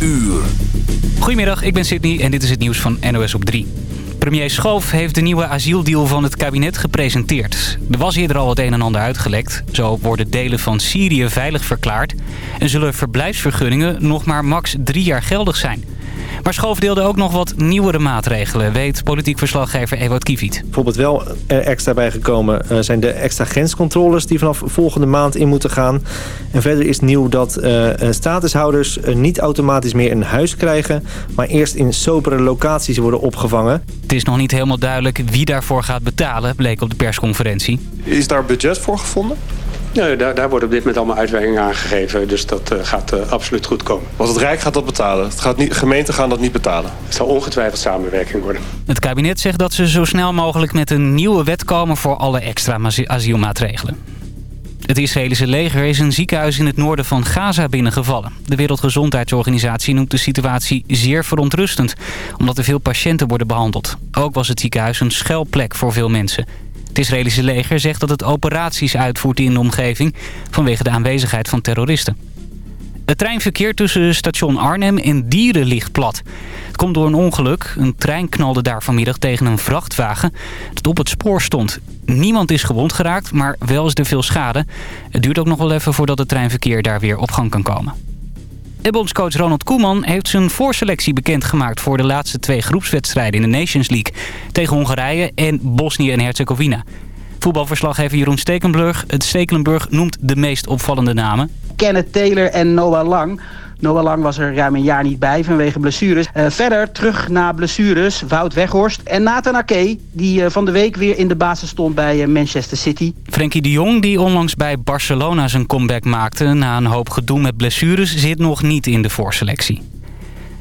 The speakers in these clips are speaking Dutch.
uur. Goedemiddag, ik ben Sydney en dit is het nieuws van NOS op 3. Premier Schoof heeft de nieuwe asieldeal van het kabinet gepresenteerd. Er was eerder al het een en ander uitgelekt. Zo worden delen van Syrië veilig verklaard... en zullen verblijfsvergunningen nog maar max drie jaar geldig zijn... Maar Schoof deelde ook nog wat nieuwere maatregelen, weet politiek verslaggever Ewout Kiviet. Bijvoorbeeld wel er extra bijgekomen uh, zijn de extra grenscontroles die vanaf volgende maand in moeten gaan. En verder is nieuw dat uh, statushouders niet automatisch meer een huis krijgen, maar eerst in sobere locaties worden opgevangen. Het is nog niet helemaal duidelijk wie daarvoor gaat betalen, bleek op de persconferentie. Is daar budget voor gevonden? Nee, daar, daar worden op dit moment allemaal uitwerkingen aangegeven. Dus dat uh, gaat uh, absoluut goed komen. Want het Rijk gaat dat betalen. Het gaat niet, gemeenten gaan dat niet betalen. Het zal ongetwijfeld samenwerking worden. Het kabinet zegt dat ze zo snel mogelijk met een nieuwe wet komen... voor alle extra asielmaatregelen. Het Israëlische leger is een ziekenhuis in het noorden van Gaza binnengevallen. De Wereldgezondheidsorganisatie noemt de situatie zeer verontrustend... omdat er veel patiënten worden behandeld. Ook was het ziekenhuis een schuilplek voor veel mensen... Het Israëlische leger zegt dat het operaties uitvoert in de omgeving... vanwege de aanwezigheid van terroristen. Het treinverkeer tussen station Arnhem en Dieren ligt plat. Het komt door een ongeluk. Een trein knalde daar vanmiddag tegen een vrachtwagen dat op het spoor stond. Niemand is gewond geraakt, maar wel is er veel schade. Het duurt ook nog wel even voordat het treinverkeer daar weer op gang kan komen. De bondscoach Ronald Koeman heeft zijn voorselectie bekendgemaakt... voor de laatste twee groepswedstrijden in de Nations League... tegen Hongarije en Bosnië en Herzegovina. Voetbalverslaggever Jeroen Stekenburg, het Stekelenburg noemt de meest opvallende namen. Kenneth Taylor en Noah Lang... Noah Lang was er ruim een jaar niet bij vanwege blessures. Uh, verder terug na blessures Wout Weghorst en Nathan Ake... die uh, van de week weer in de basis stond bij uh, Manchester City. Frenkie de Jong, die onlangs bij Barcelona zijn comeback maakte... na een hoop gedoe met blessures, zit nog niet in de voorselectie.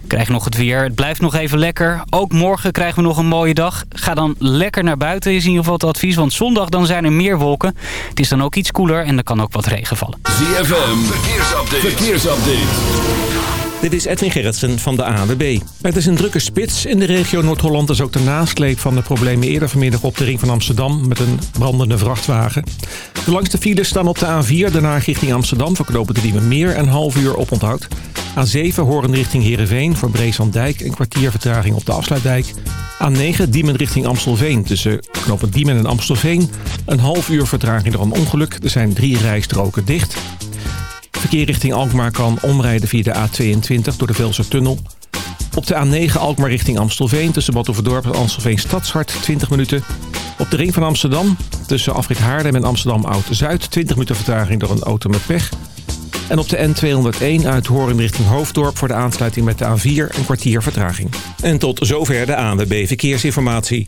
Krijg nog het weer. Het blijft nog even lekker. Ook morgen krijgen we nog een mooie dag. Ga dan lekker naar buiten is in ieder geval het advies. Want zondag dan zijn er meer wolken. Het is dan ook iets koeler en er kan ook wat regen vallen. ZFM, verkeersupdate. verkeersupdate. Dit is Edwin Gerritsen van de ANWB. Het is een drukke spits. In de regio Noord-Holland is ook de nasleep van de problemen eerder vanmiddag op de ring van Amsterdam met een brandende vrachtwagen. De langste files staan op de A4, daarna richting Amsterdam voor knopen de Diemen meer een half uur op onthoud. A7 Horen richting Heerenveen voor Breeslanddijk een kwartier vertraging op de afsluitdijk. A9 Diemen richting Amstelveen tussen knopen Diemen en Amstelveen. Een half uur vertraging door een ongeluk. Er zijn drie rijstroken dicht. Verkeer richting Alkmaar kan omrijden via de A22 door de Velse Tunnel. Op de A9 Alkmaar richting Amstelveen tussen Badhoevedorp en Amstelveen Stadshart 20 minuten. Op de ring van Amsterdam tussen Afrit Haarlem en Amsterdam Oud-Zuid 20 minuten vertraging door een auto met pech. En op de N201 uit Hoorn richting Hoofddorp voor de aansluiting met de A4 een kwartier vertraging. En tot zover de ANWB Verkeersinformatie.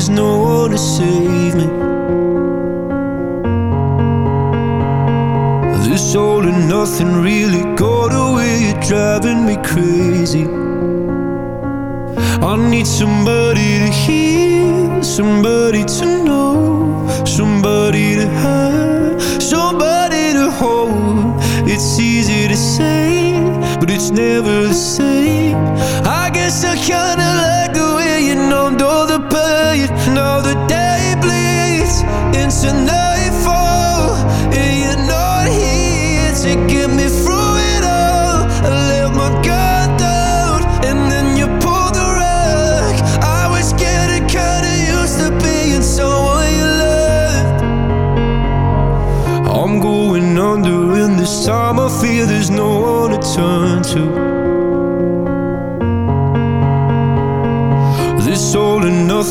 there's no one to save me. This all and nothing really got away You're driving me crazy. I need somebody to hear Somebody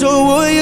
so will you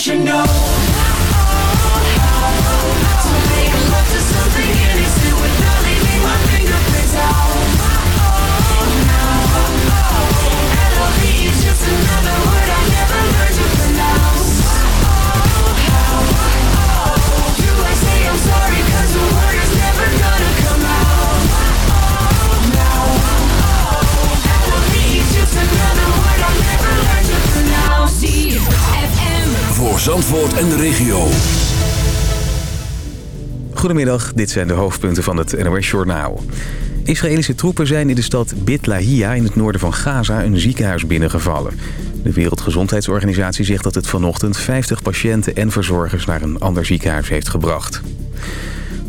should know. de regio. Goedemiddag, dit zijn de hoofdpunten van het NOS-journaal. Israëlische troepen zijn in de stad Bit Lahia in het noorden van Gaza een ziekenhuis binnengevallen. De Wereldgezondheidsorganisatie zegt dat het vanochtend 50 patiënten en verzorgers naar een ander ziekenhuis heeft gebracht.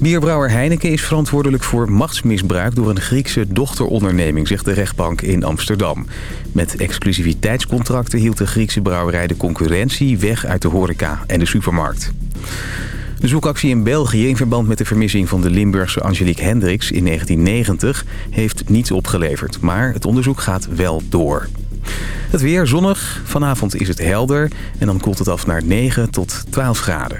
Bierbrouwer Heineken is verantwoordelijk voor machtsmisbruik door een Griekse dochteronderneming, zegt de rechtbank in Amsterdam. Met exclusiviteitscontracten hield de Griekse brouwerij de concurrentie weg uit de horeca en de supermarkt. De zoekactie in België in verband met de vermissing van de Limburgse Angelique Hendricks in 1990 heeft niets opgeleverd. Maar het onderzoek gaat wel door. Het weer zonnig, vanavond is het helder en dan koelt het af naar 9 tot 12 graden.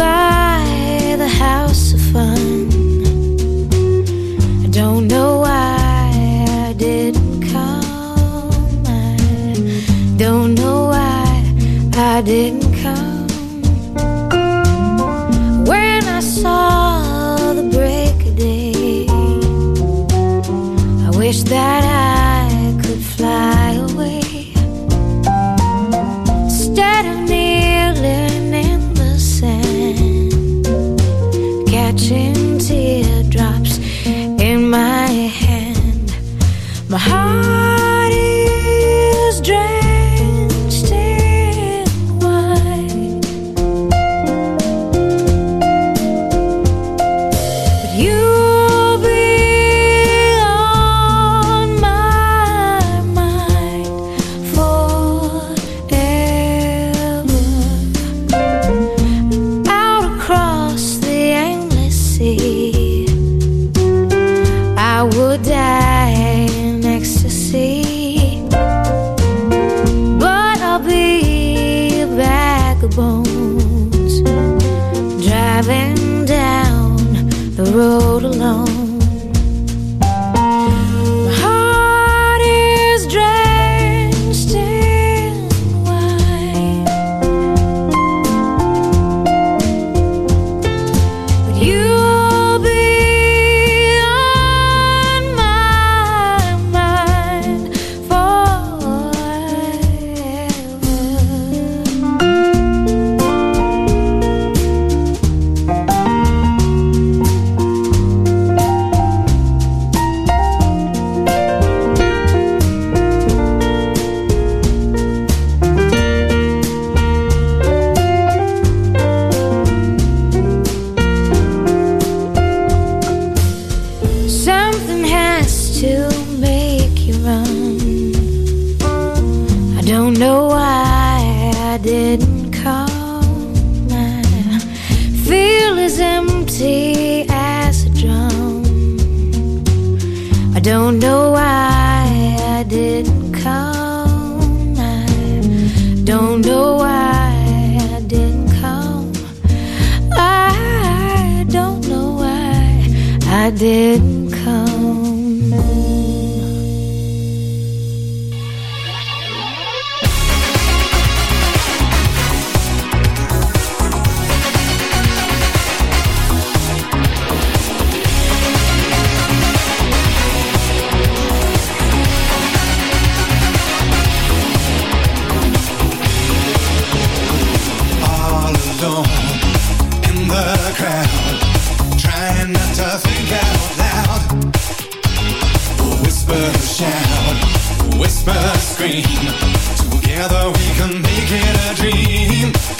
goodbye. driving down the road alone. whisper, scream. Together we can make it a dream.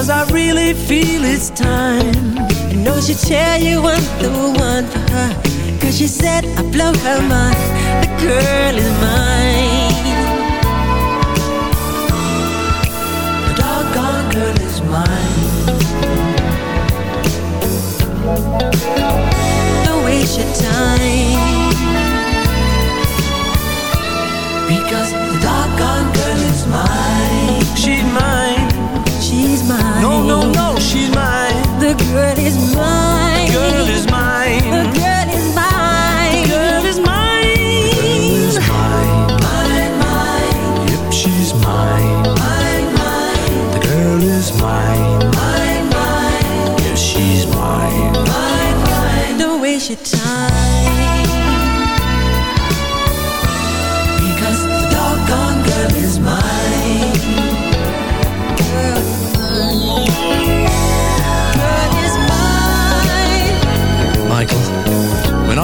Cause I really feel it's time. I know she'll tell you I'm the one for her. Cause she said I blow her mind. The girl is mine. The doggone girl is mine. Don't waste your time. Because No, no, no, she's mine. The girl is mine.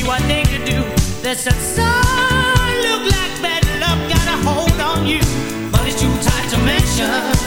see what they could do. They said, look like bad love got a hold on you. but it's too tight to mention.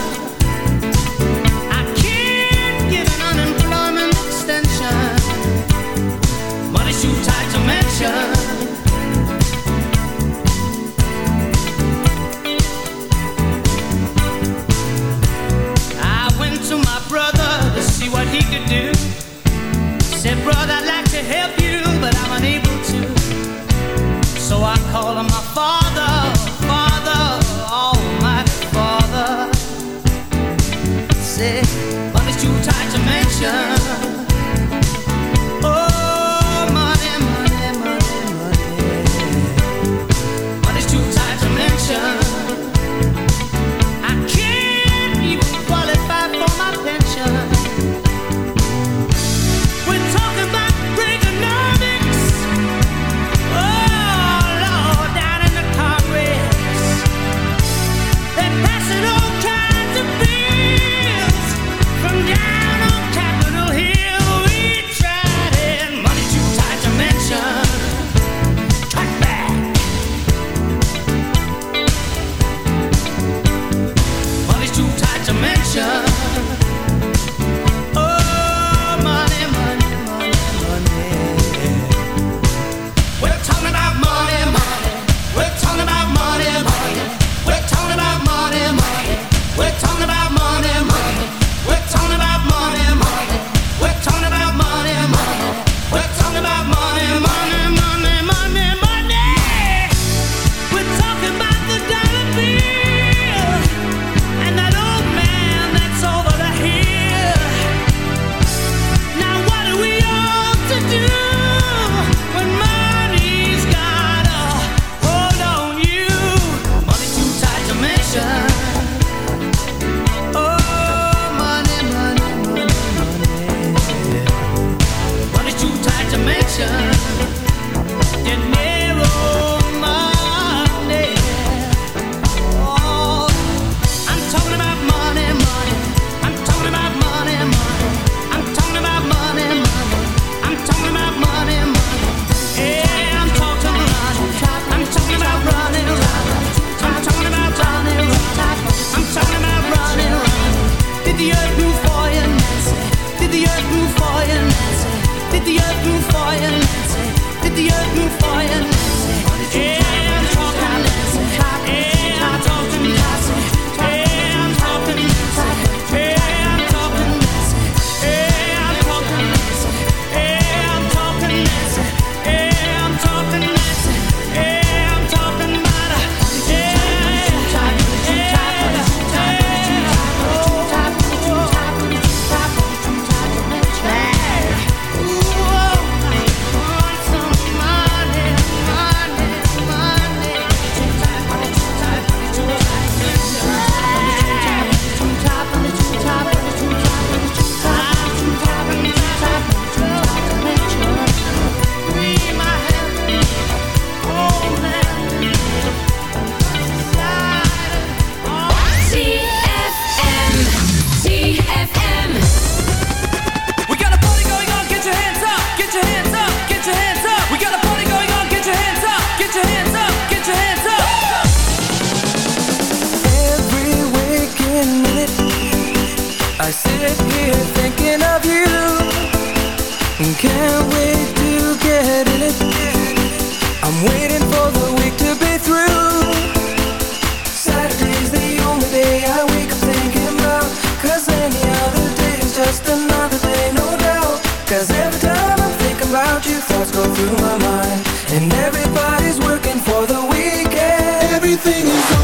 your thoughts go through my mind. And everybody's working for the weekend. Everything is on